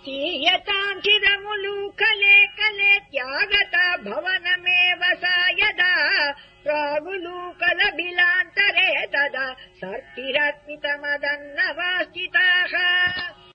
स्तीयताङ्किरमुलूकले कले त्यागता भवनमेव सा यदा प्रागुलूकलबिलान्तरे तदा सर्तिरत्मितमदन्न वा